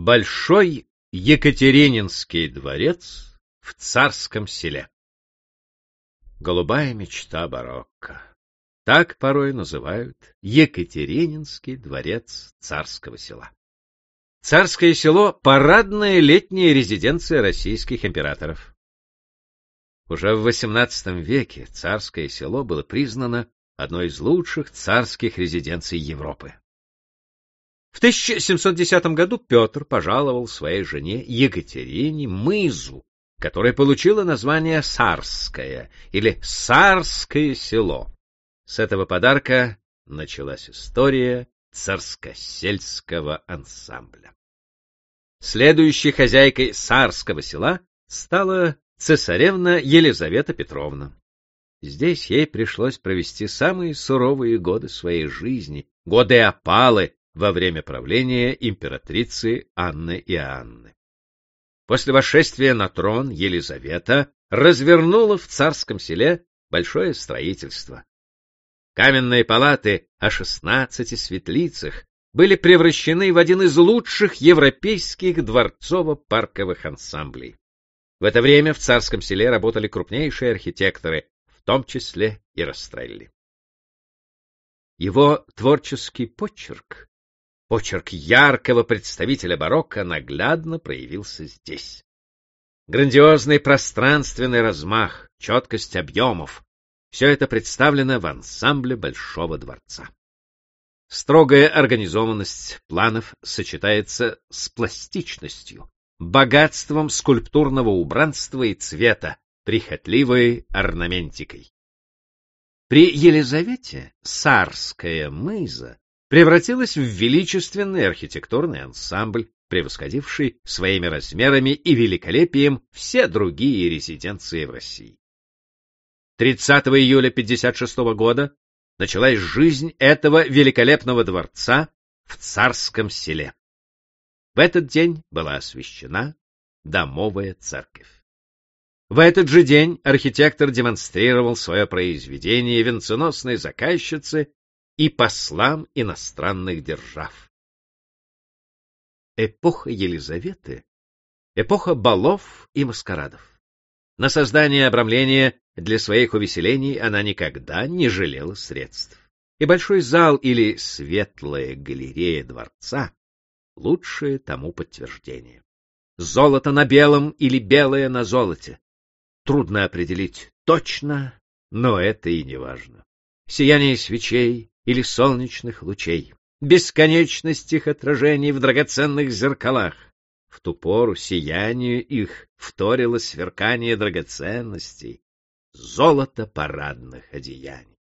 Большой Екатерининский дворец в царском селе. Голубая мечта барокко. Так порой называют Екатерининский дворец царского села. Царское село — парадная летняя резиденция российских императоров. Уже в XVIII веке царское село было признано одной из лучших царских резиденций Европы. В 1710 году Петр пожаловал своей жене Екатерине мызу, которая получила название Сарское или Сарское село. С этого подарка началась история царскосельского ансамбля. Следующей хозяйкой Сарского села стала цесаревна Елизавета Петровна. Здесь ей пришлось провести самые суровые годы своей жизни, годы опалы во время правления императрицы Анны и Анны. После восшествия на трон Елизавета развернула в царском селе большое строительство. Каменные палаты о шестнадцати светлицах были превращены в один из лучших европейских дворцово-парковых ансамблей. В это время в царском селе работали крупнейшие архитекторы, в том числе и Растрелли. Его творческий почерк, почерк яркого представителя барокко, наглядно проявился здесь. Грандиозный пространственный размах, четкость объемов — все это представлено в ансамбле Большого дворца. Строгая организованность планов сочетается с пластичностью, богатством скульптурного убранства и цвета, прихотливой орнаментикой. При Елизавете Сарская мыза превратилась в величественный архитектурный ансамбль, превосходивший своими размерами и великолепием все другие резиденции в России. 30 июля 56 года началась жизнь этого великолепного дворца в царском селе. В этот день была освящена домовая церковь. В этот же день архитектор демонстрировал свое произведение венценосной заказчице и послам иностранных держав. Эпоха Елизаветы — эпоха балов и маскарадов. На создание обрамления для своих увеселений она никогда не жалела средств. И большой зал или светлая галерея дворца — лучшее тому подтверждение. Золото на белом или белое на золоте. Трудно определить точно, но это и не важно. Сияние свечей или солнечных лучей, бесконечность их отражений в драгоценных зеркалах. В ту пору сиянию их вторило сверкание драгоценностей, золото парадных одеяний.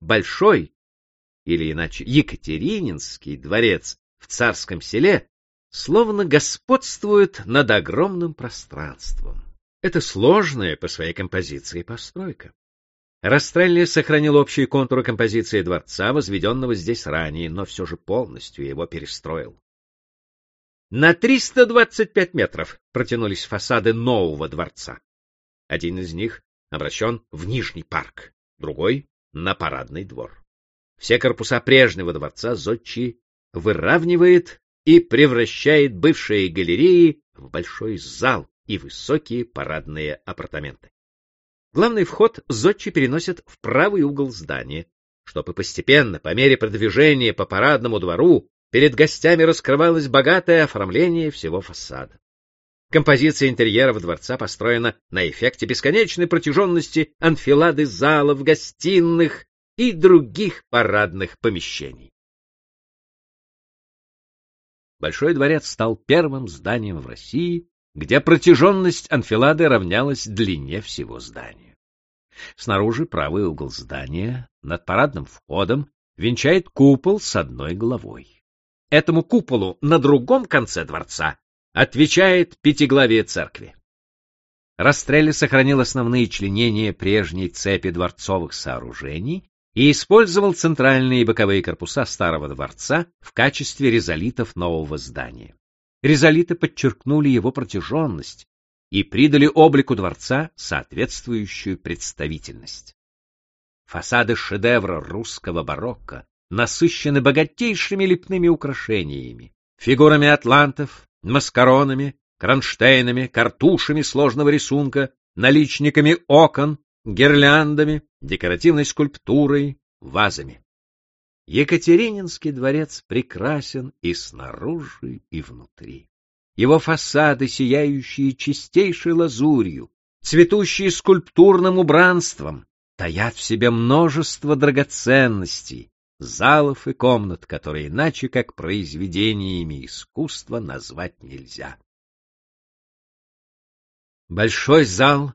Большой, или иначе Екатерининский дворец в царском селе словно господствует над огромным пространством. Это сложная по своей композиции постройка. Растрелли сохранил общие контуры композиции дворца, возведенного здесь ранее, но все же полностью его перестроил. На 325 метров протянулись фасады нового дворца. Один из них обращен в Нижний парк, другой — на парадный двор. Все корпуса прежнего дворца Зодчи выравнивает и превращает бывшие галереи в большой зал и высокие парадные апартаменты. Главный вход Зодчи переносят в правый угол здания, чтобы постепенно, по мере продвижения по парадному двору, перед гостями раскрывалось богатое оформление всего фасада. Композиция интерьеров дворца построена на эффекте бесконечной протяженности анфилады залов, гостиных и других парадных помещений. Большой дворец стал первым зданием в России, где протяженность анфилады равнялась длине всего здания. Снаружи правый угол здания над парадным входом венчает купол с одной главой. Этому куполу на другом конце дворца отвечает пятиглавие церкви. Растрелли сохранил основные членения прежней цепи дворцовых сооружений и использовал центральные и боковые корпуса старого дворца в качестве резолитов нового здания. Резолиты подчеркнули его протяженность и придали облику дворца соответствующую представительность. Фасады шедевра русского барокко насыщены богатейшими лепными украшениями, фигурами атлантов, маскаронами, кронштейнами, картушами сложного рисунка, наличниками окон, гирляндами, декоративной скульптурой, вазами. Екатерининский дворец прекрасен и снаружи, и внутри. Его фасады, сияющие чистейшей лазурью, цветущие скульптурным убранством, таят в себе множество драгоценностей, залов и комнат, которые иначе как произведениями искусства назвать нельзя. Большой зал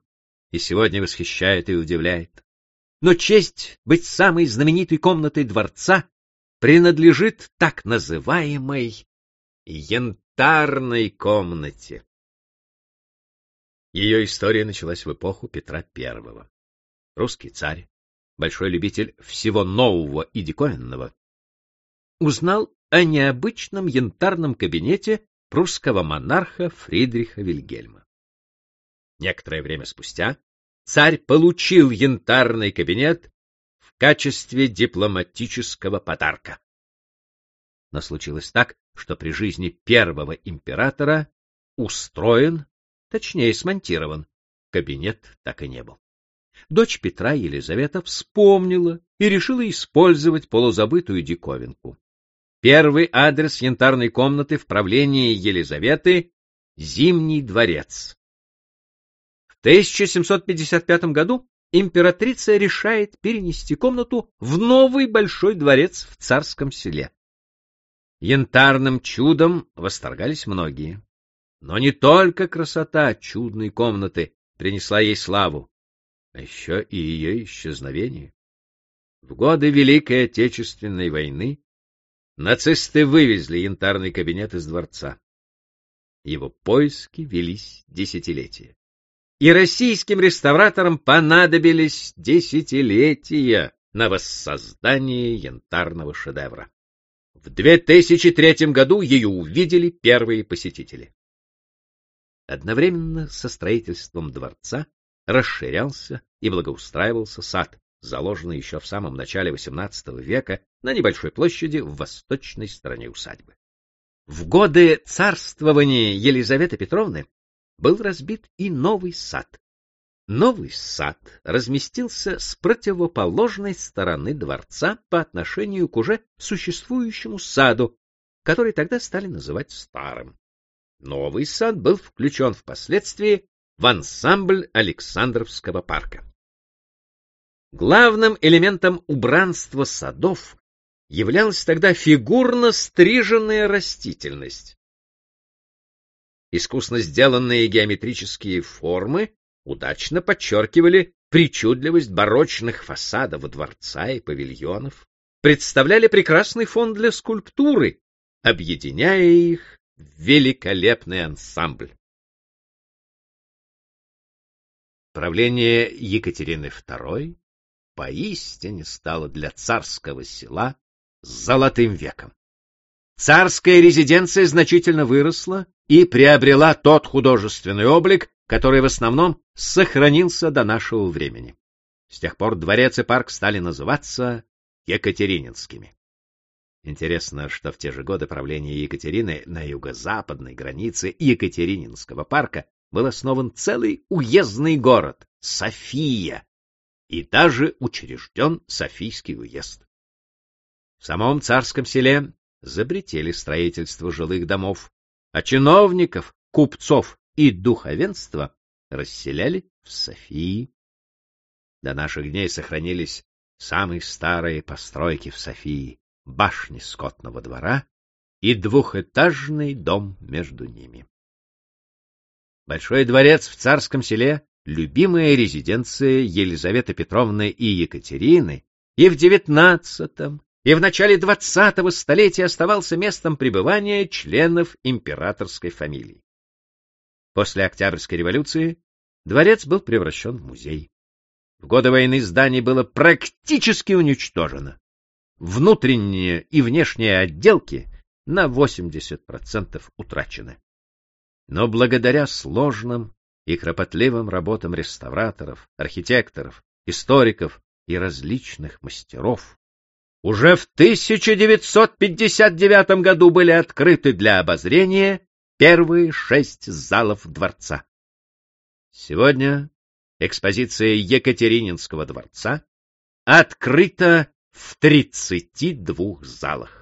и сегодня восхищает и удивляет. Но честь быть самой знаменитой комнатой дворца принадлежит так называемой янтарной комнате. Ее история началась в эпоху Петра I. Русский царь, большой любитель всего нового и диковинного, узнал о необычном янтарном кабинете прусского монарха Фридриха Вильгельма. Некоторое время спустя царь получил янтарный кабинет в качестве дипломатического подарка. Но случилось так, что при жизни первого императора устроен, точнее смонтирован, кабинет так и не был. Дочь Петра Елизавета вспомнила и решила использовать полузабытую диковинку. Первый адрес янтарной комнаты в правлении Елизаветы — Зимний дворец. 1755 году императрица решает перенести комнату в новый большой дворец в царском селе. Янтарным чудом восторгались многие. Но не только красота чудной комнаты принесла ей славу, а еще и ее исчезновение. В годы Великой Отечественной войны нацисты вывезли янтарный кабинет из дворца. Его поиски велись десятилетия и российским реставраторам понадобились десятилетия на воссоздание янтарного шедевра. В 2003 году ее увидели первые посетители. Одновременно со строительством дворца расширялся и благоустраивался сад, заложенный еще в самом начале XVIII века на небольшой площади в восточной стороне усадьбы. В годы царствования Елизаветы Петровны был разбит и новый сад. Новый сад разместился с противоположной стороны дворца по отношению к уже существующему саду, который тогда стали называть старым. Новый сад был включен впоследствии в ансамбль Александровского парка. Главным элементом убранства садов являлась тогда фигурно стриженная растительность. Искусно сделанные геометрические формы удачно подчеркивали причудливость барочных фасадов дворца и павильонов, представляли прекрасный фон для скульптуры, объединяя их в великолепный ансамбль. Правление Екатерины II поистине стало для царского села золотым веком. Царская резиденция значительно выросла и приобрела тот художественный облик, который в основном сохранился до нашего времени. С тех пор дворец и парк стали называться Екатерининскими. Интересно, что в те же годы правления Екатерины на юго-западной границе Екатерининского парка был основан целый уездный город — София, и даже учрежден Софийский уезд. В самом царском селе запретили строительство жилых домов, а чиновников, купцов и духовенства расселяли в Софии. До наших дней сохранились самые старые постройки в Софии, башни скотного двора и двухэтажный дом между ними. Большой дворец в царском селе — любимая резиденция Елизаветы Петровны и Екатерины, и в девятнадцатом, и в начале двадцатого столетия оставался местом пребывания членов императорской фамилии. После Октябрьской революции дворец был превращен в музей. В годы войны здание было практически уничтожено. Внутренние и внешние отделки на 80% утрачены. Но благодаря сложным и кропотливым работам реставраторов, архитекторов, историков и различных мастеров Уже в 1959 году были открыты для обозрения первые шесть залов дворца. Сегодня экспозиция Екатерининского дворца открыта в 32 залах.